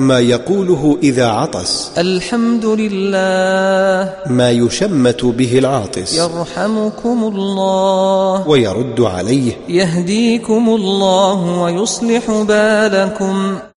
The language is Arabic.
ما يقوله إذا عطس. الحمد لله. ما يشمت به العاطس. يرحمكم الله. ويرد عليه. يهديكم الله ويصلح بالكم.